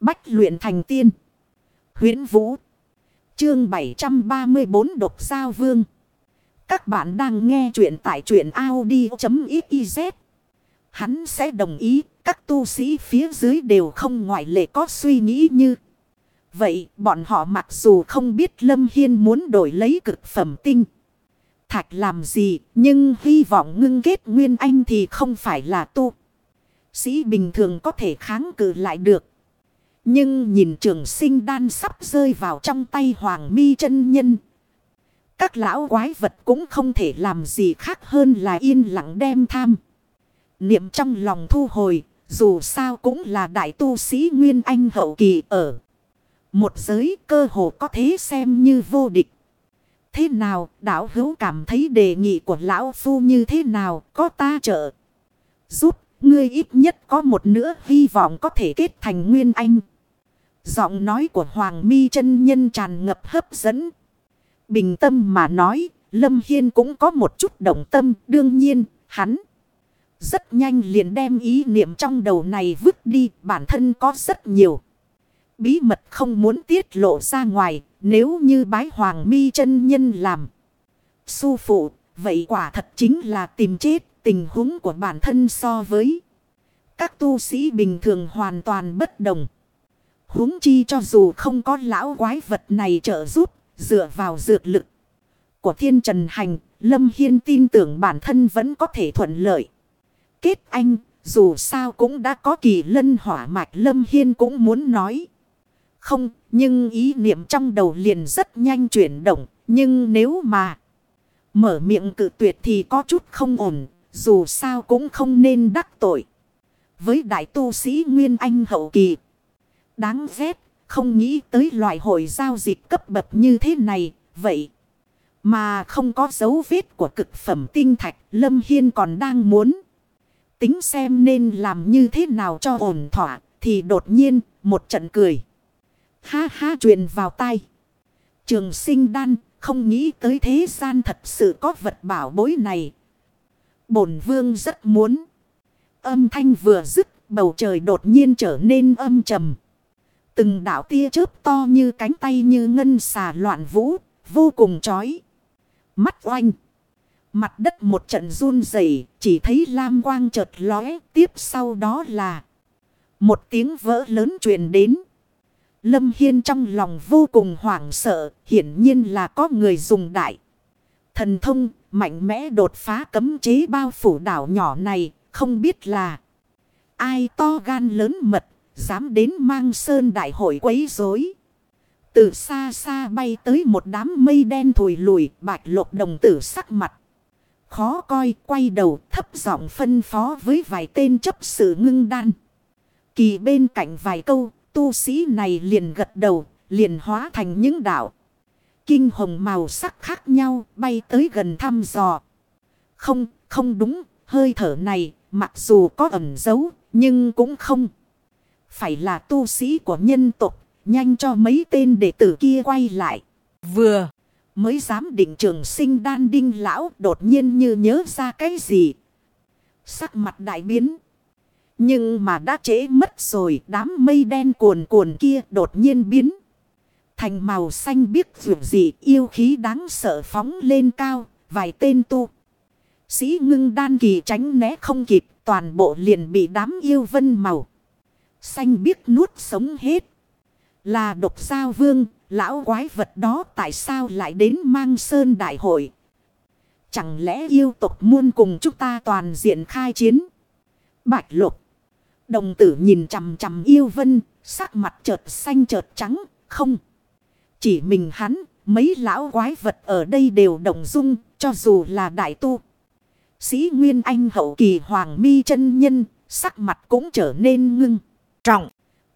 Bách luyện thành tiên. huyễn Vũ. Chương 734 Độc Giao Vương. Các bạn đang nghe truyện tại truyện Audi.xyz. Hắn sẽ đồng ý, các tu sĩ phía dưới đều không ngoại lệ có suy nghĩ như. Vậy, bọn họ mặc dù không biết Lâm Hiên muốn đổi lấy cực phẩm tinh. Thạch làm gì, nhưng hy vọng ngưng kết Nguyên Anh thì không phải là tu. Sĩ bình thường có thể kháng cự lại được. Nhưng nhìn trường sinh đan sắp rơi vào trong tay hoàng mi chân nhân. Các lão quái vật cũng không thể làm gì khác hơn là yên lặng đem tham. Niệm trong lòng thu hồi, dù sao cũng là đại tu sĩ Nguyên Anh hậu kỳ ở. Một giới cơ hồ có thế xem như vô địch. Thế nào, đảo hữu cảm thấy đề nghị của lão phu như thế nào, có ta trợ. Giúp, ngươi ít nhất có một nửa hy vọng có thể kết thành Nguyên Anh. Giọng nói của Hoàng mi chân nhân tràn ngập hấp dẫn. Bình tâm mà nói, Lâm Hiên cũng có một chút động tâm, đương nhiên, hắn. Rất nhanh liền đem ý niệm trong đầu này vứt đi, bản thân có rất nhiều. Bí mật không muốn tiết lộ ra ngoài, nếu như bái Hoàng mi chân nhân làm. Su phụ, vậy quả thật chính là tìm chết, tình huống của bản thân so với các tu sĩ bình thường hoàn toàn bất đồng huống chi cho dù không có lão quái vật này trợ giúp, dựa vào dược lực của thiên trần hành, Lâm Hiên tin tưởng bản thân vẫn có thể thuận lợi. Kết anh, dù sao cũng đã có kỳ lân hỏa mạch Lâm Hiên cũng muốn nói. Không, nhưng ý niệm trong đầu liền rất nhanh chuyển động, nhưng nếu mà mở miệng cự tuyệt thì có chút không ổn, dù sao cũng không nên đắc tội. Với đại tu sĩ Nguyên Anh hậu kỳ. Đáng ghét, không nghĩ tới loại hội giao dịch cấp bậc như thế này, vậy. Mà không có dấu vết của cực phẩm tinh thạch, Lâm Hiên còn đang muốn. Tính xem nên làm như thế nào cho ổn thỏa, thì đột nhiên, một trận cười. Ha ha truyền vào tay. Trường sinh đan, không nghĩ tới thế gian thật sự có vật bảo bối này. Bổn vương rất muốn. Âm thanh vừa dứt, bầu trời đột nhiên trở nên âm trầm. Từng đảo tia chớp to như cánh tay như ngân xà loạn vũ, vô cùng chói. Mắt oanh. Mặt đất một trận run rẩy chỉ thấy lam quang chợt lóe, tiếp sau đó là một tiếng vỡ lớn truyền đến. Lâm Hiên trong lòng vô cùng hoảng sợ, hiển nhiên là có người dùng đại. Thần thông, mạnh mẽ đột phá cấm chế bao phủ đảo nhỏ này, không biết là ai to gan lớn mật, Dám đến mang sơn đại hội quấy rối. Từ xa xa bay tới một đám mây đen thùi lùi bạch lộc đồng tử sắc mặt. Khó coi quay đầu thấp giọng phân phó với vài tên chấp sự ngưng đan. Kỳ bên cạnh vài câu tu sĩ này liền gật đầu liền hóa thành những đảo. Kinh hồng màu sắc khác nhau bay tới gần thăm dò. Không, không đúng, hơi thở này mặc dù có ẩn dấu nhưng cũng không. Phải là tu sĩ của nhân tộc. Nhanh cho mấy tên đệ tử kia quay lại. Vừa. Mới dám định trường sinh đan đinh lão đột nhiên như nhớ ra cái gì. Sắc mặt đại biến. Nhưng mà đã trễ mất rồi đám mây đen cuồn cuồn kia đột nhiên biến. Thành màu xanh biếc vượt dị yêu khí đáng sợ phóng lên cao. Vài tên tu. Sĩ ngưng đan kỳ tránh né không kịp toàn bộ liền bị đám yêu vân màu. Xanh biết nuốt sống hết. Là độc sao vương, lão quái vật đó tại sao lại đến mang sơn đại hội? Chẳng lẽ yêu tộc muôn cùng chúng ta toàn diện khai chiến? Bạch lục. Đồng tử nhìn chằm chằm yêu vân, sắc mặt chợt xanh chợt trắng, không. Chỉ mình hắn, mấy lão quái vật ở đây đều đồng dung, cho dù là đại tu. Sĩ Nguyên Anh hậu kỳ hoàng mi chân nhân, sắc mặt cũng trở nên ngưng trọng.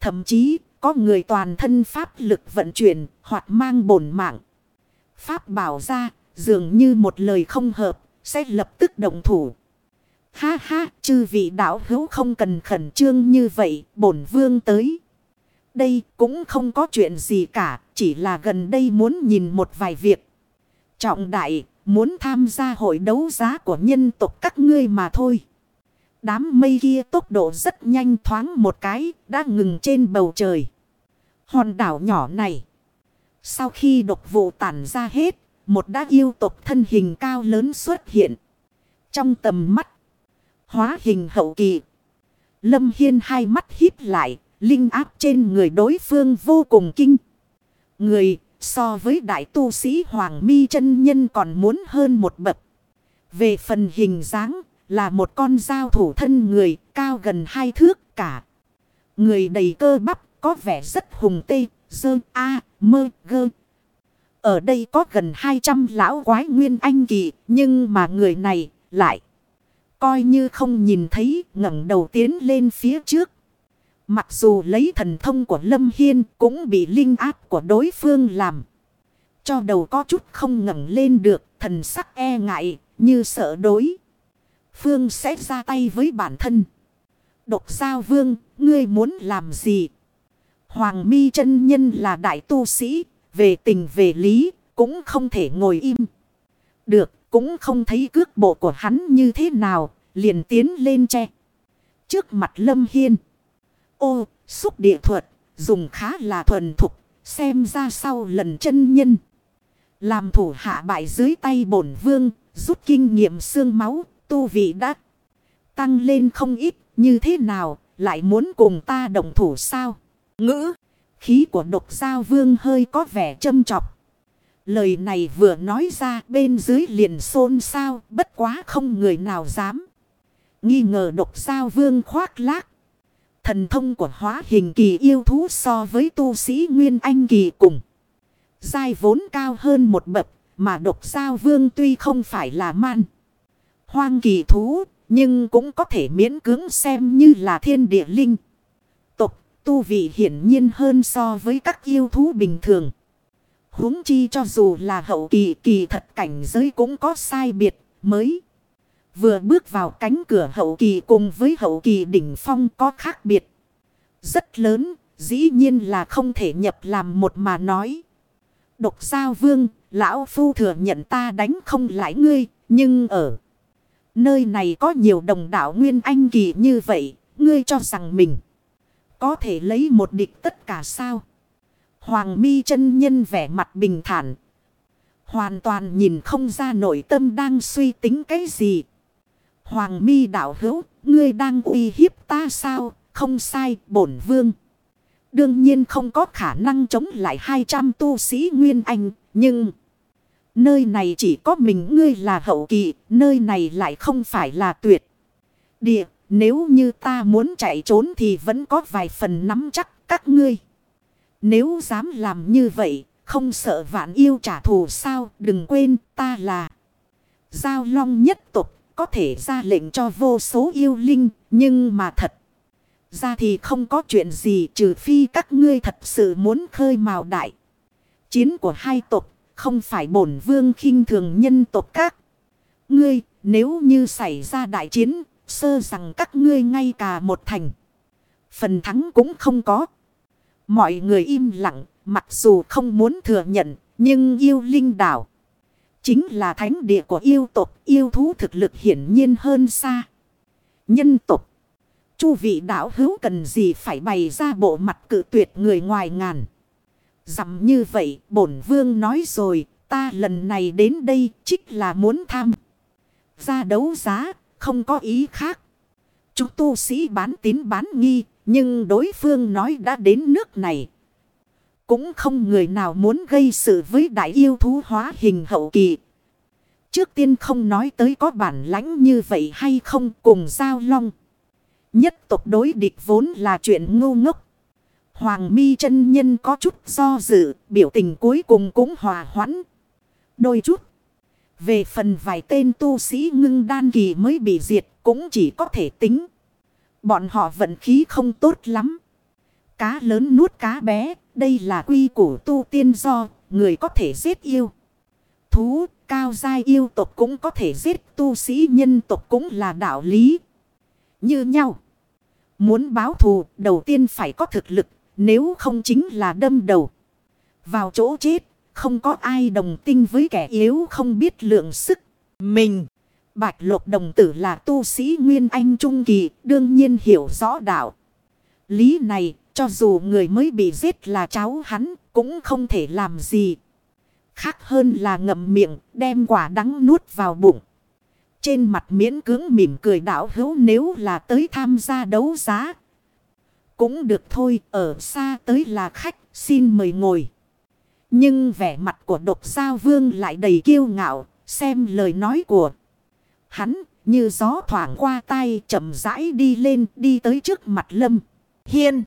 Thậm chí có người toàn thân pháp lực vận chuyển hoặc mang bổn mạng. Pháp bảo ra dường như một lời không hợp sẽ lập tức động thủ. Ha ha chư vị đạo hữu không cần khẩn trương như vậy bổn vương tới. Đây cũng không có chuyện gì cả chỉ là gần đây muốn nhìn một vài việc. Trọng đại muốn tham gia hội đấu giá của nhân tộc các ngươi mà thôi. Đám mây kia tốc độ rất nhanh thoáng một cái đã ngừng trên bầu trời. Hòn đảo nhỏ này. Sau khi độc vụ tản ra hết, một đá yêu tộc thân hình cao lớn xuất hiện. Trong tầm mắt, hóa hình hậu kỳ. Lâm Hiên hai mắt híp lại, linh áp trên người đối phương vô cùng kinh. Người so với đại tu sĩ Hoàng Mi chân Nhân còn muốn hơn một bậc. Về phần hình dáng là một con dao thủ thân người cao gần hai thước cả. Người đầy cơ bắp có vẻ rất hùng tê, dơ, a, mơ, gơ. Ở đây có gần 200 lão quái nguyên anh kỳ, nhưng mà người này lại coi như không nhìn thấy ngẩng đầu tiến lên phía trước. Mặc dù lấy thần thông của Lâm Hiên cũng bị linh áp của đối phương làm. Cho đầu có chút không ngẩng lên được, thần sắc e ngại, như sợ đối. Phương sẽ ra tay với bản thân. Độc sao vương, ngươi muốn làm gì? Hoàng mi chân nhân là đại tu sĩ, về tình về lý, cũng không thể ngồi im. Được, cũng không thấy cước bộ của hắn như thế nào, liền tiến lên che. Trước mặt Lâm Hiên. Ô, xúc địa thuật, dùng khá là thuần thục, xem ra sau lần chân nhân. Làm thủ hạ bại dưới tay bổn vương, rút kinh nghiệm xương máu, tu vị đã tăng lên không ít, như thế nào, lại muốn cùng ta đồng thủ sao? Ngữ, khí của độc giao vương hơi có vẻ châm trọc. Lời này vừa nói ra bên dưới liền xôn xao, bất quá không người nào dám. Nghi ngờ độc giao vương khoác lác. Thần thông của hóa hình kỳ yêu thú so với tu sĩ Nguyên Anh kỳ cùng. Giai vốn cao hơn một bậc, mà độc giao vương tuy không phải là man. Hoang kỳ thú, nhưng cũng có thể miễn cưỡng xem như là thiên địa linh. Tục, tu vị hiển nhiên hơn so với các yêu thú bình thường. huống chi cho dù là hậu kỳ kỳ thật cảnh giới cũng có sai biệt, mới. Vừa bước vào cánh cửa hậu kỳ cùng với hậu kỳ đỉnh phong có khác biệt. Rất lớn, dĩ nhiên là không thể nhập làm một mà nói. Độc sao vương, lão phu thừa nhận ta đánh không lại ngươi, nhưng ở nơi này có nhiều đồng đạo nguyên anh kỳ như vậy, ngươi cho rằng mình có thể lấy một địch tất cả sao. Hoàng mi chân nhân vẻ mặt bình thản. Hoàn toàn nhìn không ra nội tâm đang suy tính cái gì. Hoàng mi đạo hữu, ngươi đang uy hiếp ta sao? Không sai, bổn vương. Đương nhiên không có khả năng chống lại 200 tu sĩ Nguyên Anh, nhưng... Nơi này chỉ có mình ngươi là hậu kỳ, nơi này lại không phải là tuyệt. Địa, nếu như ta muốn chạy trốn thì vẫn có vài phần nắm chắc các ngươi. Nếu dám làm như vậy, không sợ vạn yêu trả thù sao, đừng quên ta là Giao Long nhất tục có thể ra lệnh cho vô số yêu linh, nhưng mà thật. Ra thì không có chuyện gì trừ phi các ngươi thật sự muốn khơi mào đại. Chiến của hai tộc không phải bổn vương khinh thường nhân tộc các. Ngươi nếu như xảy ra đại chiến sơ rằng các ngươi ngay cả một thành. Phần thắng cũng không có. Mọi người im lặng mặc dù không muốn thừa nhận nhưng yêu linh đảo. Chính là thánh địa của yêu tộc, yêu thú thực lực hiển nhiên hơn xa. Nhân tộc. Chu vị đạo hữu cần gì phải bày ra bộ mặt cự tuyệt người ngoài ngàn. Dặm như vậy, bổn vương nói rồi, ta lần này đến đây chích là muốn tham. Ra đấu giá, không có ý khác. Chúng tu sĩ bán tín bán nghi, nhưng đối phương nói đã đến nước này. Cũng không người nào muốn gây sự với đại yêu thú hóa hình hậu kỳ. Trước tiên không nói tới có bản lãnh như vậy hay không cùng giao long. Nhất tộc đối địch vốn là chuyện ngu ngốc. Hoàng mi chân nhân có chút do dự, biểu tình cuối cùng cũng hòa hoãn. Đôi chút. Về phần vài tên tu sĩ ngưng đan kỳ mới bị diệt cũng chỉ có thể tính. Bọn họ vận khí không tốt lắm. Cá lớn nuốt cá bé, đây là quy củ tu tiên do, người có thể giết yêu. Thú, cao giai yêu tộc cũng có thể giết tu sĩ nhân tộc cũng là đạo lý. Như nhau. Muốn báo thù, đầu tiên phải có thực lực, nếu không chính là đâm đầu. Vào chỗ chết, không có ai đồng tinh với kẻ yếu không biết lượng sức. Mình, Bạch lục đồng tử là tu sĩ Nguyên Anh Trung Kỳ, đương nhiên hiểu rõ đạo. Lý này, cho dù người mới bị giết là cháu hắn, cũng không thể làm gì. Khác hơn là ngậm miệng, đem quả đắng nuốt vào bụng. Trên mặt miễn cưỡng mỉm cười đảo hữu nếu là tới tham gia đấu giá. Cũng được thôi, ở xa tới là khách, xin mời ngồi. Nhưng vẻ mặt của độc sao vương lại đầy kiêu ngạo, xem lời nói của hắn như gió thoảng qua tay chậm rãi đi lên đi tới trước mặt lâm. Hiên!